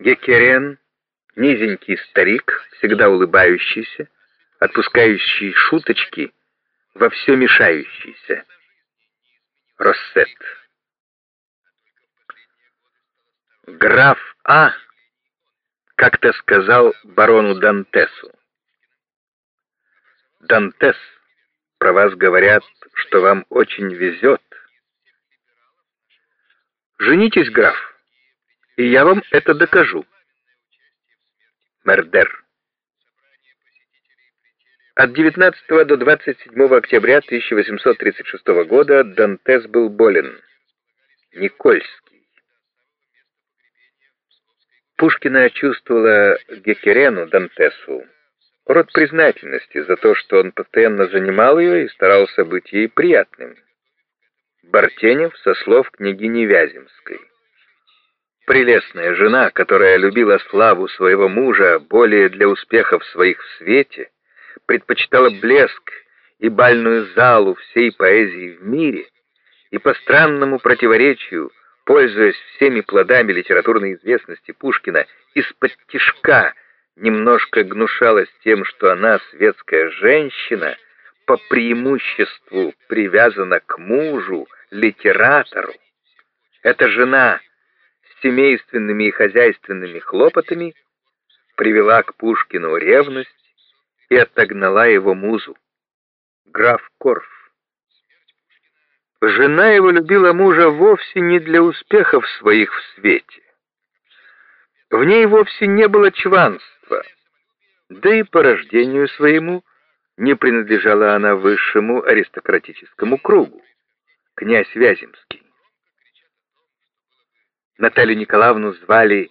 Гекерен, низенький старик, всегда улыбающийся, отпускающий шуточки, во все мешающийся. Россет. Граф А как-то сказал барону Дантесу. Дантес, про вас говорят, что вам очень везет. Женитесь, граф, и я вам это докажу. Мердер. От 19 до 27 октября 1836 года Дантес был болен. Никольский. Пушкина чувствовала Гекерену Дантесу род признательности за то, что он постоянно занимал ее и старался быть ей приятным. Бартенев со слов княгини Вяземской. Прелестная жена, которая любила славу своего мужа более для успехов своих в свете, предпочитала блеск и бальную залу всей поэзии в мире, и по странному противоречию, пользуясь всеми плодами литературной известности Пушкина, из-под тишка немножко гнушалась тем, что она, светская женщина, по преимуществу привязана к мужу, литератору. Эта жена семейственными и хозяйственными хлопотами привела к Пушкину ревность и отогнала его музу. Граф Корф. Жена его любила мужа вовсе не для успехов своих в свете. В ней вовсе не было чванства, да и по рождению своему не принадлежала она высшему аристократическому кругу, князь Вяземский. Наталью Николаевну звали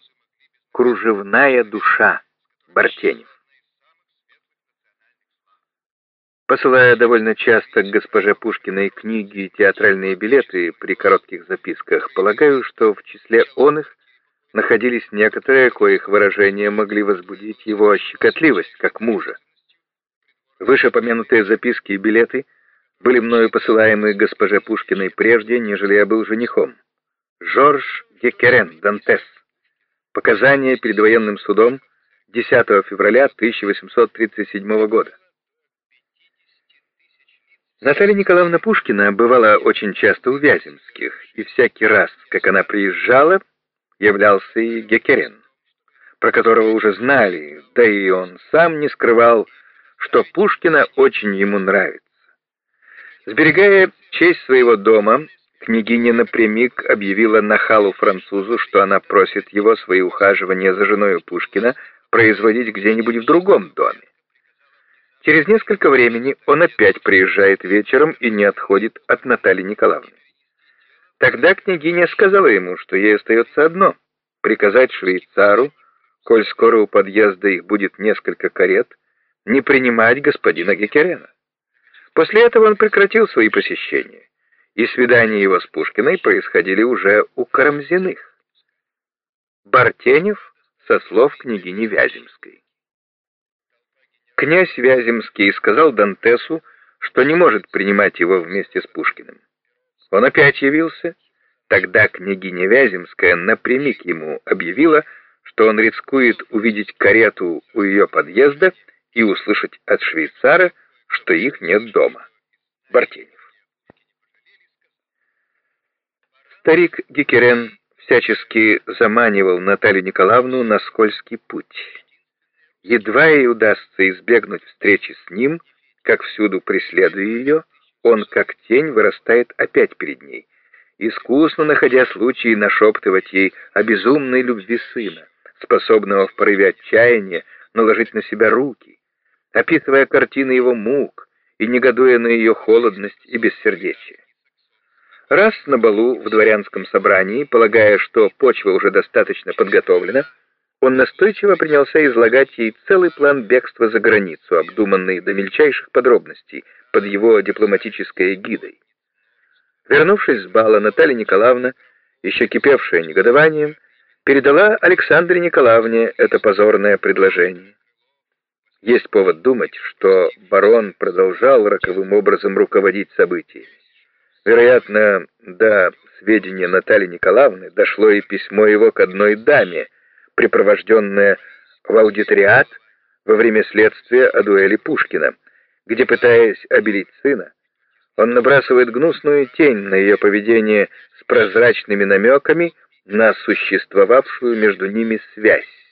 «Кружевная душа» Бартенев. Посылая довольно часто к госпоже Пушкиной книги и театральные билеты при коротких записках, полагаю, что в числе он их находились некоторые, коих выражения могли возбудить его щекотливость, как мужа. Вышепомянутые записки и билеты были мною посылаемы госпоже Пушкиной прежде, нежели я был женихом. Жорж Гекерен, Дантес. Показания перед военным судом 10 февраля 1837 года. Наталья Николаевна Пушкина бывала очень часто у Вяземских, и всякий раз, как она приезжала, являлся и Гекерен, про которого уже знали, да и он сам не скрывал, что Пушкина очень ему нравится. Сберегая честь своего дома, княгиня напрямик объявила нахалу-французу, что она просит его свои ухаживания за женой Пушкина производить где-нибудь в другом доме. Через несколько времени он опять приезжает вечером и не отходит от Натальи Николаевны. Тогда княгиня сказала ему, что ей остается одно — приказать швейцару, коль скоро у подъезда их будет несколько карет, не принимать господина Гекерена. После этого он прекратил свои посещения, и свидания его с Пушкиной происходили уже у Карамзиных. Бартенев со слов княгини Вяземской. Князь Вяземский сказал Дантесу, что не может принимать его вместе с Пушкиным. Он опять явился. Тогда княгиня Вяземская напрямик ему объявила, что он рискует увидеть карету у ее подъезда и услышать от швейцара, что их нет дома. Бартенев. Старик Гекерен всячески заманивал Наталью Николаевну на скользкий путь. Едва ей удастся избегнуть встречи с ним, как всюду преследуя ее, он, как тень, вырастает опять перед ней, искусно находя случаи нашептывать ей о безумной любви сына, способного в порыве отчаяния наложить на себя руки, описывая картины его мук и негодуя на ее холодность и бессердечие. Раз на балу в дворянском собрании, полагая, что почва уже достаточно подготовлена, он настойчиво принялся излагать ей целый план бегства за границу, обдуманный до мельчайших подробностей, под его дипломатической эгидой. Вернувшись с бала, Наталья Николаевна, еще кипевшая негодованием, передала Александре Николаевне это позорное предложение. Есть повод думать, что барон продолжал роковым образом руководить событиями. Вероятно, до сведения Натальи Николаевны дошло и письмо его к одной даме, припровожденная в аудиториат во время следствия о дуэли Пушкина, где, пытаясь обелить сына, он набрасывает гнусную тень на ее поведение с прозрачными намеками на существовавшую между ними связь.